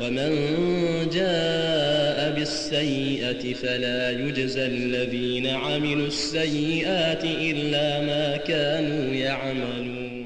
ومن جاء بالسيئة فلا يجزى الذين عملوا السيئات إلا ما كانوا يعملون.